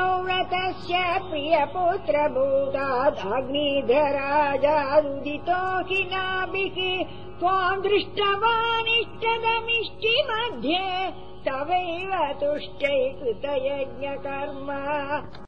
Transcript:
्रतस्य प्रियपुत्रभूताद् अग्निधराजान्दितो हि नाभिः त्वाम् दृष्टवानिष्टदमिष्टि मध्ये तवैव तुष्टै कृतयज्ञकर्म